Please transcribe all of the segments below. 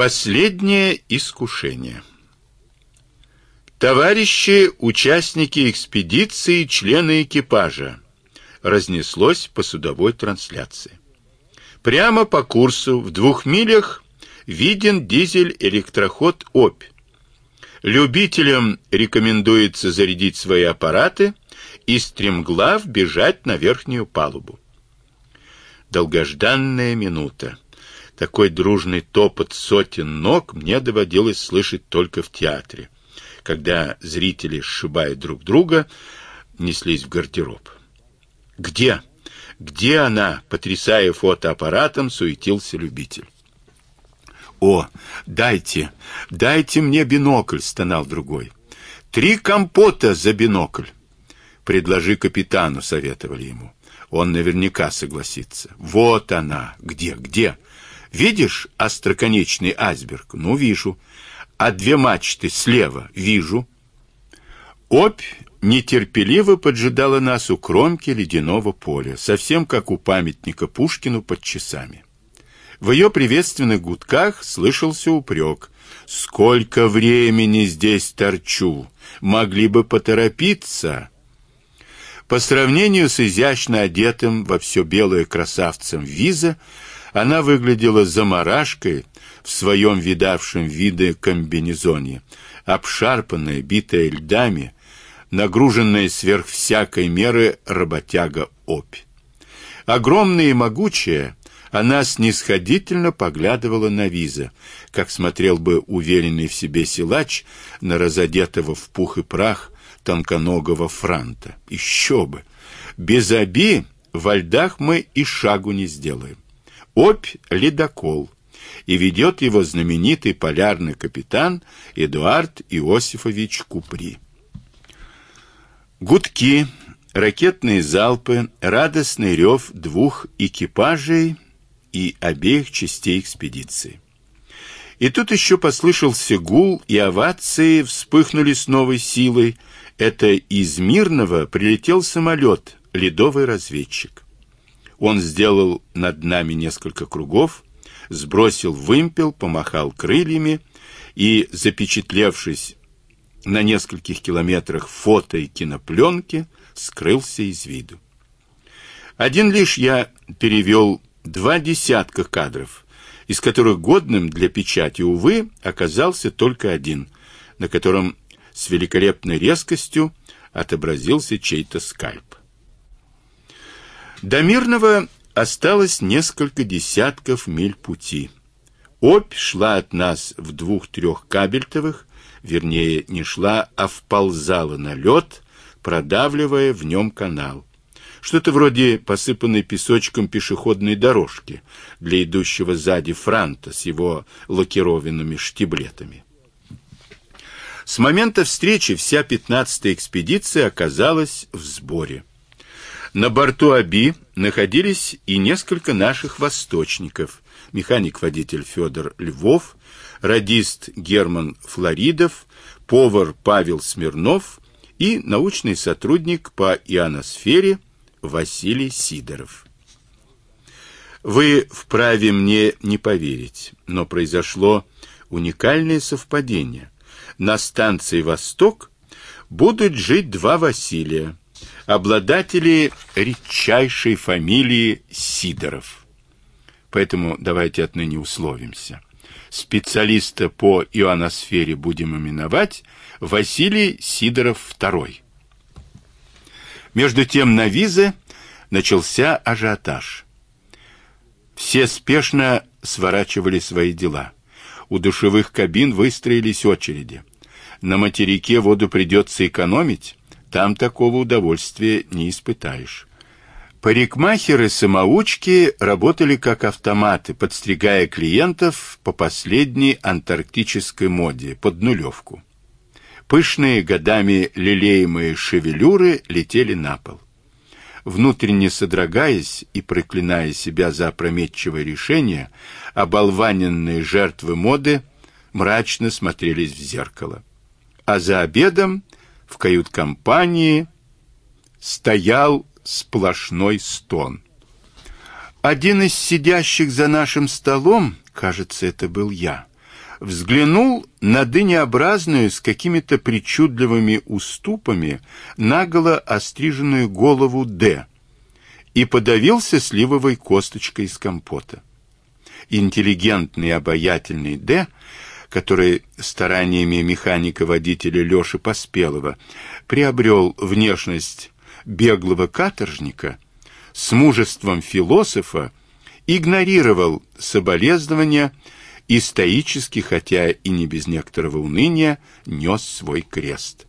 Последнее искушение. Товарищи, участники экспедиции, члены экипажа. Разнеслось по судовой трансляции. Прямо по курсу в двух милях виден дизель-электроход «Обь». Любителям рекомендуется зарядить свои аппараты и стремглав бежать на верхнюю палубу. Долгожданная минута. Такой дружный топот сотен ног мне доводилось слышать только в театре, когда зрители, сшибая друг друга, неслись в гардероб. Где? Где она? Потрясая фотоаппаратом, суетился любитель. О, дайте, дайте мне бинокль, стонал другой. Три компота за бинокль. Предложи капитану, советовали ему. Он наверняка согласится. Вот она. Где? Где? Видишь остроконечный айсберг? Ну, вижу. А две мачты слева вижу. Обь нетерпеливо поджидала нас у кромки ледяного поля, совсем как у памятника Пушкину под часами. В ее приветственных гудках слышался упрек. «Сколько времени здесь торчу! Могли бы поторопиться!» По сравнению с изящно одетым во все белое красавцем Виза, она выглядела заморашкой в своем видавшем виды комбинезоне, обшарпанная, битая льдами, нагруженная сверх всякой меры работяга опь. Огромная и могучая, она снисходительно поглядывала на Виза, как смотрел бы уверенный в себе силач на разодетого в пух и прах тонконогого франта. Еще бы! Без оби во льдах мы и шагу не сделаем. Обь ледокол, и ведет его знаменитый полярный капитан Эдуард Иосифович Купри. Гудки, ракетные залпы, радостный рев двух экипажей и обеих частей экспедиции. И тут еще послышался гул, и овации вспыхнули с новой силой. Это из Мирного прилетел самолет, ледовый разведчик. Он сделал над нами несколько кругов, сбросил вымпел, помахал крыльями и, запечатлевшись на нескольких километрах фото и кинопленки, скрылся из виду. Один лишь я перевел два десятка кадров, из которых годным для печати, увы, оказался только один, на котором с великолепной резкостью отобразился чей-то скальп. До Мирного осталось несколько десятков миль пути. Обь шла от нас в двух-трех кабельтовых, вернее, не шла, а вползала на лед, продавливая в нем канал. Что-то вроде посыпанной песочком пешеходной дорожки для идущего сзади франта с его лакированными штиблетами. С момента встречи вся пятнадцатая экспедиция оказалась в сборе. На борту Аби находились и несколько наших восточников: механик-водитель Федор Львов, радист Герман Флоридов, повар Павел Смирнов и научный сотрудник по ионосфере Василий Сидоров. Вы вправе мне не поверить, но произошло уникальное совпадение. На станции Восток будут жить два Василия обладатели редчайшей фамилии Сидоров. Поэтому давайте отныне условимся. Специалиста по ионосфере будем именовать Василий Сидоров II. Между тем на визы начался ажиотаж. Все спешно сворачивали свои дела. У душевых кабин выстроились очереди. На материке воду придется экономить, там такого удовольствия не испытаешь. Парикмахеры-самоучки работали как автоматы, подстригая клиентов по последней антарктической моде, под нулевку. Пышные годами лелеемые шевелюры летели на пол. Внутренне содрогаясь и проклиная себя за опрометчивое решение, оболваненные жертвы моды мрачно смотрелись в зеркало. А за обедом в кают-компании стоял сплошной стон. Один из сидящих за нашим столом, кажется, это был я, взглянул на дынеобразную с какими-то причудливыми уступами наголо остриженную голову Д и подавился сливовой косточкой из компота. Интеллигентный и обаятельный Д, который стараниями механика-водителя Лёши Поспелого приобрел внешность беглого каторжника, с мужеством философа игнорировал соболезнования и стоически, хотя и не без некоторого уныния, нес свой крест.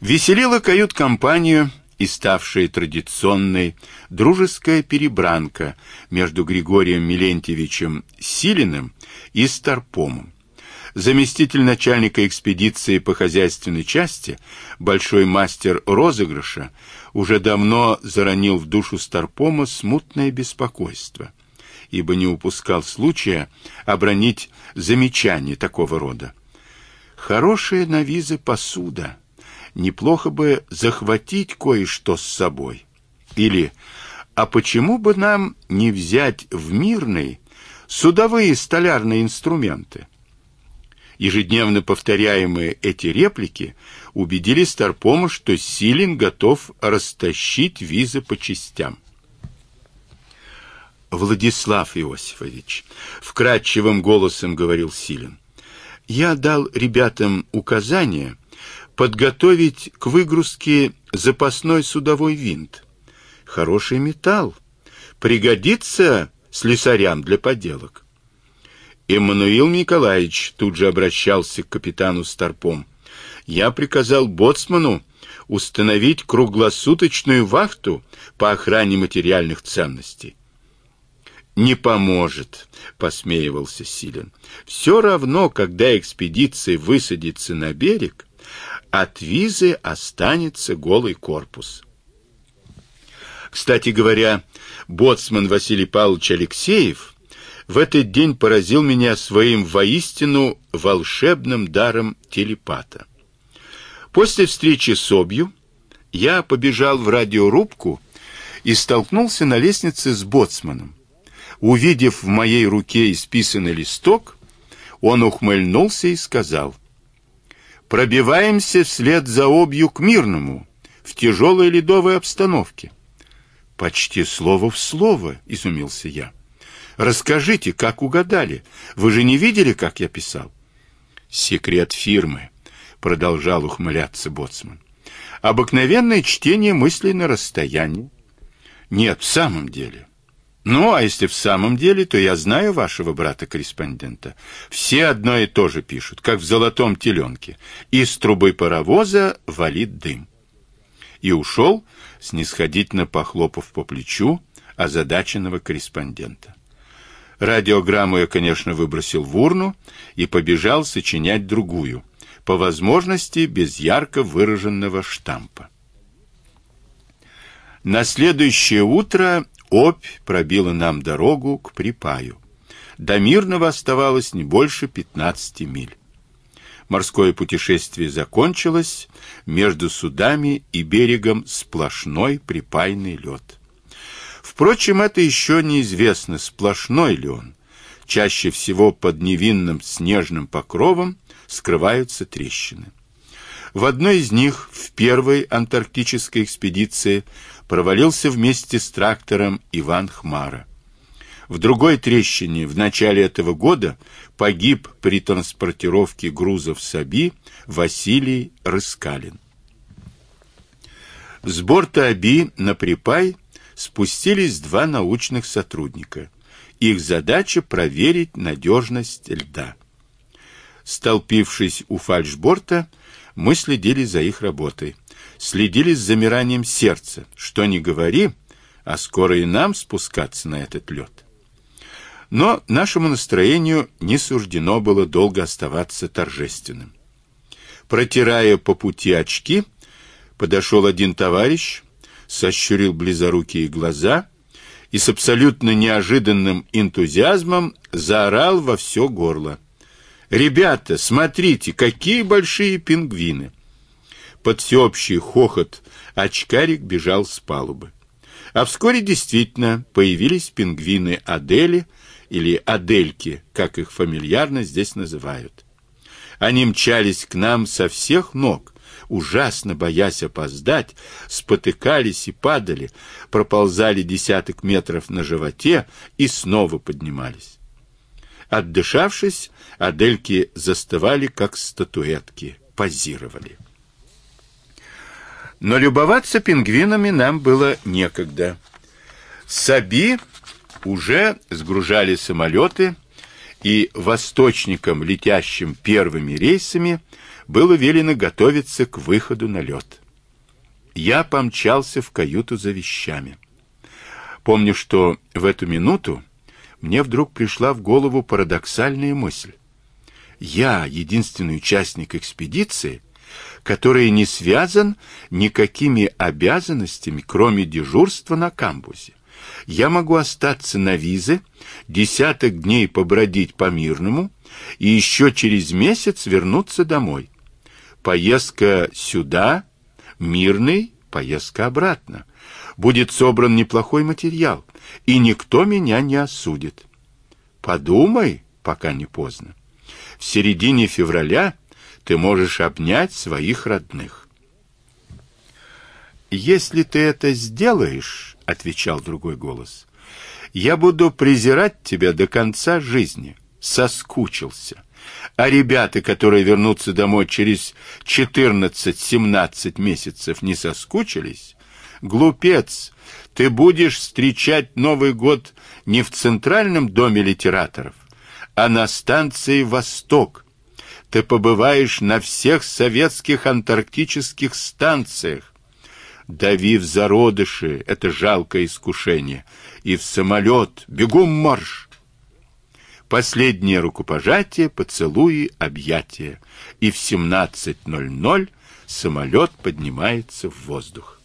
Веселила кают-компанию и ставшая традиционной дружеская перебранка между Григорием Милентьевичем Силиным и Старпомом. Заместитель начальника экспедиции по хозяйственной части, большой мастер розыгрыша, уже давно заронил в душу Старпома смутное беспокойство ибо не упускал случая обронить замечание такого рода. Хорошая на визы посуда. Неплохо бы захватить кое-что с собой. Или а почему бы нам не взять в мирный судовые столярные инструменты? Ежедневно повторяемые эти реплики убедили Старпома, что Силин готов растащить визы по частям. Владислав Иосифович, вкрадчивым голосом говорил Силин. Я дал ребятам указание подготовить к выгрузке запасной судовой винт. Хороший металл, пригодится слесарям для поделок. Эммануил Николаевич тут же обращался к капитану Старпом. Я приказал боцману установить круглосуточную вахту по охране материальных ценностей не поможет, посмеивался Силен. Все равно, когда экспедиция высадится на берег, от визы останется голый корпус. Кстати говоря, боцман Василий Павлович Алексеев в этот день поразил меня своим воистину волшебным даром телепата. После встречи с Обью я побежал в радиорубку и столкнулся на лестнице с боцманом. Увидев в моей руке исписанный листок, он ухмыльнулся и сказал: "Пробиваемся вслед за обью к Мирному в тяжелой ледовой обстановке". Почти слово в слово, изумился я. Расскажите, как угадали? Вы же не видели, как я писал? Секрет фирмы, продолжал ухмыляться боцман. Обыкновенное чтение мыслей на расстоянии. Нет, в самом деле. Ну, а если в самом деле, то я знаю вашего брата-корреспондента. Все одно и то же пишут, как в золотом теленке. Из трубы паровоза валит дым. И ушел, снисходительно похлопав по плечу озадаченного корреспондента. Радиограмму я, конечно, выбросил в урну и побежал сочинять другую, по возможности без ярко выраженного штампа. На следующее утро Обь пробила нам дорогу к припаю. До Мирного оставалось не больше 15 миль. Морское путешествие закончилось, между судами и берегом сплошной припайный лед. Впрочем, это еще неизвестно, сплошной ли он. Чаще всего под невинным снежным покровом скрываются трещины. В одной из них, в первой антарктической экспедиции, провалился вместе с трактором Иван Хмара. В другой трещине в начале этого года погиб при транспортировке грузов с Аби Василий Рыскалин. С борта Аби на припай спустились два научных сотрудника. Их задача проверить надежность льда. Столпившись у фальшборта, мы следили за их работой следили с замиранием сердца. Что ни говори, а скоро и нам спускаться на этот лед. Но нашему настроению не суждено было долго оставаться торжественным. Протирая по пути очки, подошел один товарищ, сощурил близорукие глаза и с абсолютно неожиданным энтузиазмом заорал во все горло. «Ребята, смотрите, какие большие пингвины!» Под всеобщий хохот очкарик бежал с палубы. А вскоре действительно появились пингвины Адели или Адельки, как их фамильярно здесь называют. Они мчались к нам со всех ног, ужасно боясь опоздать, спотыкались и падали, проползали десяток метров на животе и снова поднимались. Отдышавшись, Адельки застывали, как статуэтки, позировали. Но любоваться пингвинами нам было некогда. Саби уже сгружали самолеты, и восточникам, летящим первыми рейсами, было велено готовиться к выходу на лед. Я помчался в каюту за вещами. Помню, что в эту минуту мне вдруг пришла в голову парадоксальная мысль. Я, единственный участник экспедиции, который не связан никакими обязанностями, кроме дежурства на камбузе. Я могу остаться на визе, десяток дней побродить по Мирному и еще через месяц вернуться домой. Поездка сюда, Мирный, поездка обратно. Будет собран неплохой материал, и никто меня не осудит. Подумай, пока не поздно. В середине февраля ты можешь обнять своих родных. Если ты это сделаешь, отвечал другой голос. Я буду презирать тебя до конца жизни. Соскучился. А ребята, которые вернутся домой через 14-17 месяцев, не соскучились? Глупец, ты будешь встречать Новый год не в центральном доме литераторов, а на станции Восток. Ты побываешь на всех советских антарктических станциях, дави в зародыши это жалкое искушение, и в самолет, бегом марш. Последнее рукопожатие, поцелуи, объятия, и в 17:00 самолет поднимается в воздух.